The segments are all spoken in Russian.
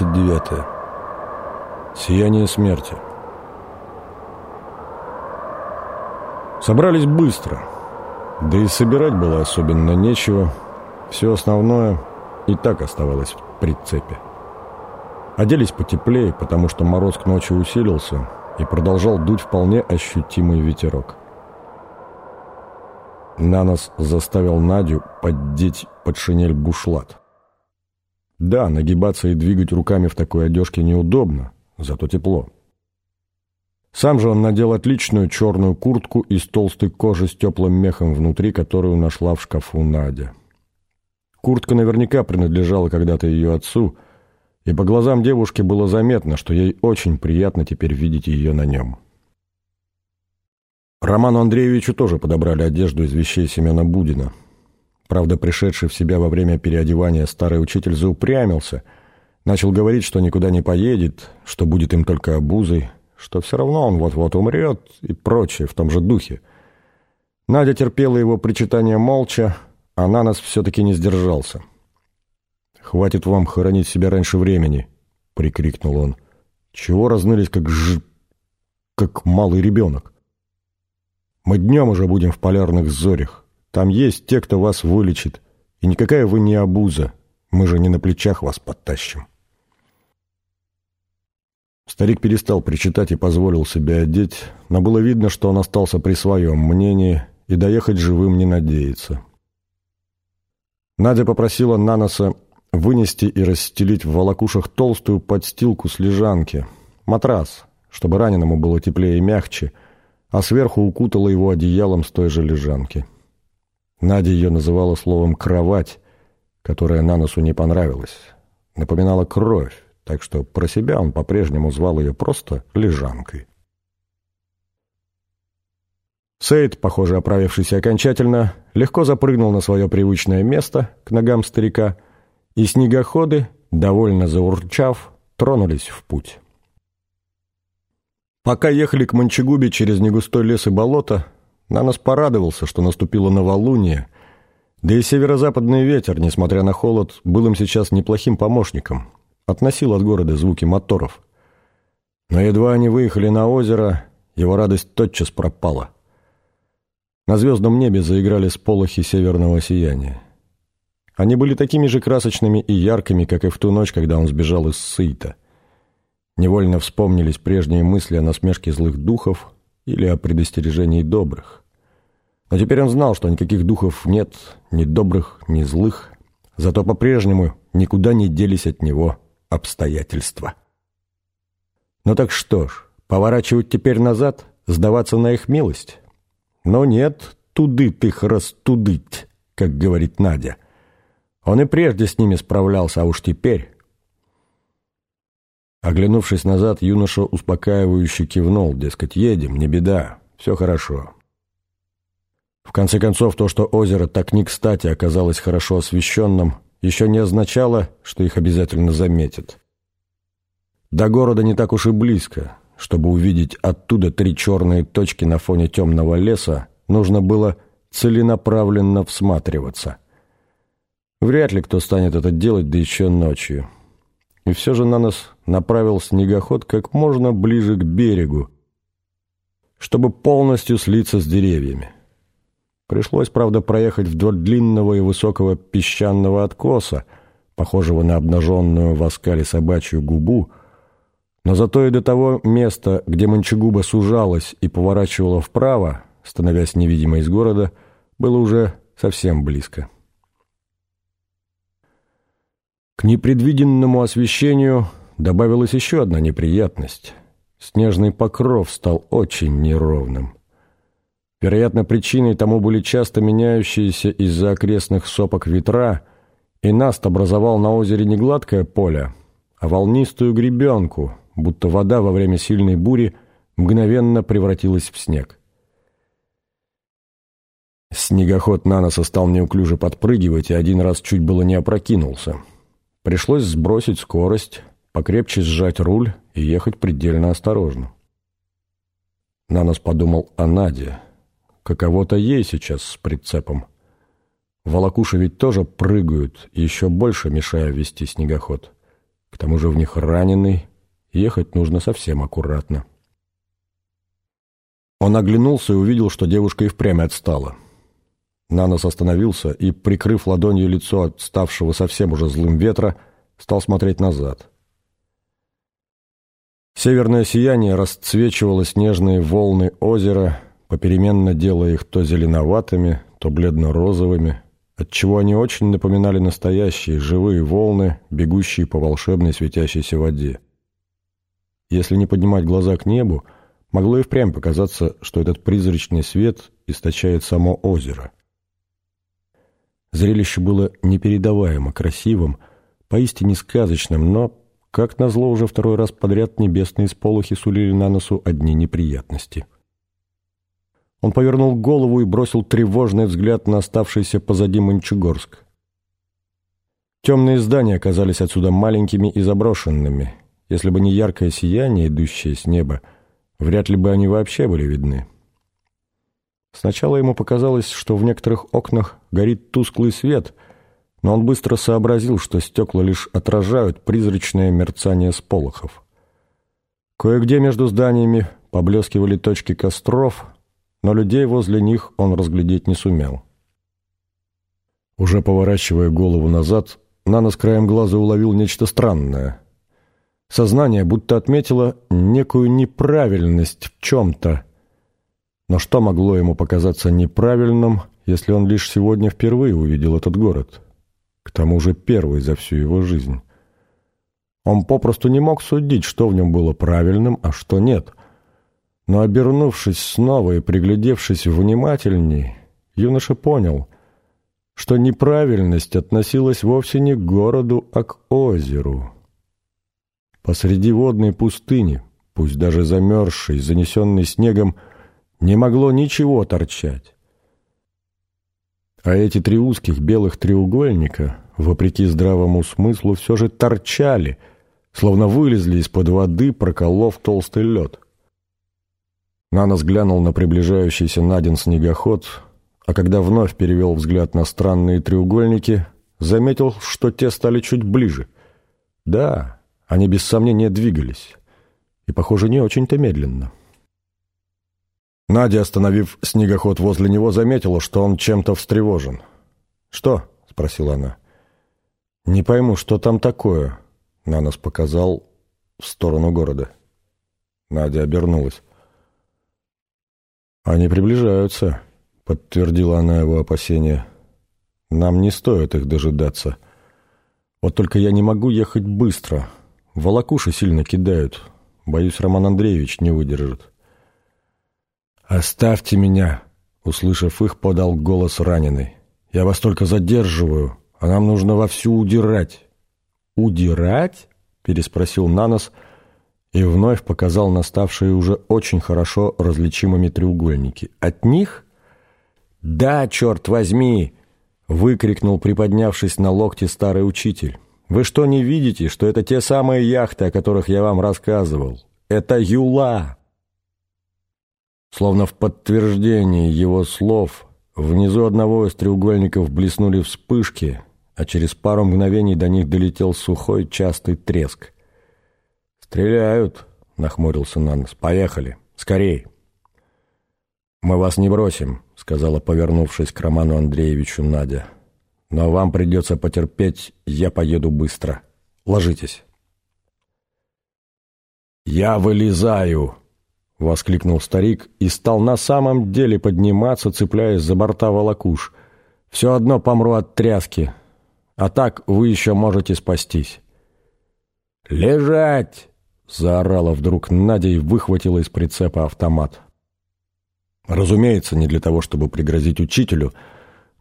Глава 29. Сияние смерти. Собрались быстро. Да и собирать было особенно нечего. Все основное и так оставалось в прицепе. Оделись потеплее, потому что мороз к ночи усилился и продолжал дуть вполне ощутимый ветерок. Нанос заставил Надю поддеть под шинель бушлат. Да, нагибаться и двигать руками в такой одежке неудобно, зато тепло. Сам же он надел отличную черную куртку из толстой кожи с теплым мехом внутри, которую нашла в шкафу Надя. Куртка наверняка принадлежала когда-то ее отцу, и по глазам девушки было заметно, что ей очень приятно теперь видеть ее на нем. Роману Андреевичу тоже подобрали одежду из вещей Семена Будина – Правда, пришедший в себя во время переодевания старый учитель заупрямился, начал говорить, что никуда не поедет, что будет им только обузой, что все равно он вот-вот умрет и прочее в том же духе. Надя терпела его причитания молча, а на нас все-таки не сдержался. «Хватит вам хоронить себя раньше времени», — прикрикнул он. «Чего разнылись, как ж... как малый ребенок? Мы днем уже будем в полярных зорях. Там есть те, кто вас вылечит. И никакая вы не обуза. Мы же не на плечах вас подтащим. Старик перестал причитать и позволил себе одеть, но было видно, что он остался при своем мнении и доехать живым не надеется. Надя попросила Наноса вынести и расстелить в волокушах толстую подстилку с лежанки, матрас, чтобы раненому было теплее и мягче, а сверху укутала его одеялом с той же лежанки. Надя ее называла словом «кровать», которое Наносу не понравилось. Напоминала кровь, так что про себя он по-прежнему звал ее просто «лежанкой». Сейд, похоже, оправившийся окончательно, легко запрыгнул на свое привычное место к ногам старика, и снегоходы, довольно заурчав, тронулись в путь. Пока ехали к Мончегубе через негустой лес и болото, Нанос порадовался, что наступило новолуние, да и северо-западный ветер, несмотря на холод, был им сейчас неплохим помощником, относил от города звуки моторов. Но едва они выехали на озеро, его радость тотчас пропала. На звездном небе заиграли сполохи северного сияния. Они были такими же красочными и яркими, как и в ту ночь, когда он сбежал из Сыта. Невольно вспомнились прежние мысли о насмешке злых духов, или о предостережении добрых. Но теперь он знал, что никаких духов нет, ни добрых, ни злых, зато по-прежнему никуда не делись от него обстоятельства. Ну так что ж, поворачивать теперь назад, сдаваться на их милость? Но нет, тудыть их растудыть, как говорит Надя. Он и прежде с ними справлялся, а уж теперь... Оглянувшись назад, юноша успокаивающе кивнул, дескать, едем, не беда, все хорошо. В конце концов, то, что озеро так не кстати оказалось хорошо освещенным, еще не означало, что их обязательно заметят. До города не так уж и близко. Чтобы увидеть оттуда три черные точки на фоне темного леса, нужно было целенаправленно всматриваться. Вряд ли кто станет это делать, да еще ночью. И все же на нас направил снегоход как можно ближе к берегу, чтобы полностью слиться с деревьями. Пришлось, правда, проехать вдоль длинного и высокого песчаного откоса, похожего на обнаженную в оскале собачью губу, но зато и до того места, где Манчегуба сужалась и поворачивала вправо, становясь невидимой из города, было уже совсем близко. К непредвиденному освещению добавилась еще одна неприятность. Снежный покров стал очень неровным. Вероятно, причиной тому были часто меняющиеся из-за окрестных сопок ветра, и Наст образовал на озере не гладкое поле, а волнистую гребенку, будто вода во время сильной бури мгновенно превратилась в снег. Снегоход на носа стал неуклюже подпрыгивать и один раз чуть было не опрокинулся. Пришлось сбросить скорость, покрепче сжать руль и ехать предельно осторожно. Нанос подумал о Наде. Каково-то ей сейчас с прицепом. Волокуши ведь тоже прыгают, еще больше мешая вести снегоход. К тому же в них раненый, ехать нужно совсем аккуратно. Он оглянулся и увидел, что девушка и впрямь отстала. Нанос остановился и, прикрыв ладонью лицо от ставшего совсем уже злым ветра, стал смотреть назад. Северное сияние расцвечивало снежные волны озера, попеременно делая их то зеленоватыми, то бледно-розовыми, отчего они очень напоминали настоящие живые волны, бегущие по волшебной светящейся воде. Если не поднимать глаза к небу, могло и впрямь показаться, что этот призрачный свет источает само озеро. Зрелище было непередаваемо красивым, поистине сказочным, но, как назло, уже второй раз подряд небесные сполохи сулили на носу одни неприятности. Он повернул голову и бросил тревожный взгляд на оставшийся позади Мончегорск. Темные здания оказались отсюда маленькими и заброшенными. Если бы не яркое сияние, идущее с неба, вряд ли бы они вообще были видны. Сначала ему показалось, что в некоторых окнах горит тусклый свет, но он быстро сообразил, что стекла лишь отражают призрачное мерцание сполохов. Кое-где между зданиями поблескивали точки костров, но людей возле них он разглядеть не сумел. Уже поворачивая голову назад, Нана краем глаза уловил нечто странное. Сознание будто отметило некую неправильность в чем-то, но что могло ему показаться неправильным, если он лишь сегодня впервые увидел этот город? К тому же первый за всю его жизнь. Он попросту не мог судить, что в нем было правильным, а что нет. Но обернувшись снова и приглядевшись внимательней, юноша понял, что неправильность относилась вовсе не к городу, а к озеру. Посреди водной пустыни, пусть даже замерзшей, занесенной снегом, не могло ничего торчать. А эти три узких белых треугольника, вопреки здравому смыслу, все же торчали, словно вылезли из-под воды, проколов толстый лед. Нанос глянул на приближающийся Надин снегоход, а когда вновь перевел взгляд на странные треугольники, заметил, что те стали чуть ближе. Да, они без сомнения двигались, и, похоже, не очень-то медленно. Надя, остановив снегоход возле него, заметила, что он чем-то встревожен. «Что?» — спросила она. «Не пойму, что там такое?» — Нанос показал в сторону города. Надя обернулась. «Они приближаются», — подтвердила она его опасения. «Нам не стоит их дожидаться. Вот только я не могу ехать быстро. Волокуши сильно кидают. Боюсь, Роман Андреевич не выдержит». «Оставьте меня!» — услышав их, подал голос раненый. «Я вас только задерживаю, а нам нужно вовсю удирать». «Удирать?» — переспросил Нанос и вновь показал наставшие уже очень хорошо различимыми треугольники. «От них?» «Да, черт возьми!» — выкрикнул, приподнявшись на локте старый учитель. «Вы что, не видите, что это те самые яхты, о которых я вам рассказывал? Это Юла!» Словно в подтверждении его слов, внизу одного из треугольников блеснули вспышки, а через пару мгновений до них долетел сухой частый треск. «Стреляют!» — нахмурился Нанос. «Поехали! Скорей!» «Мы вас не бросим», — сказала, повернувшись к Роману Андреевичу Надя. «Но вам придется потерпеть, я поеду быстро. Ложитесь». «Я вылезаю!» — воскликнул старик и стал на самом деле подниматься, цепляясь за борта волокуш. «Все одно помру от тряски, а так вы еще можете спастись». «Лежать!» — заорала вдруг Надя и выхватила из прицепа автомат. Разумеется, не для того, чтобы пригрозить учителю,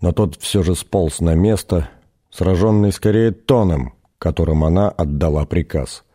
но тот все же сполз на место, сраженный скорее тоном, которым она отдала приказ —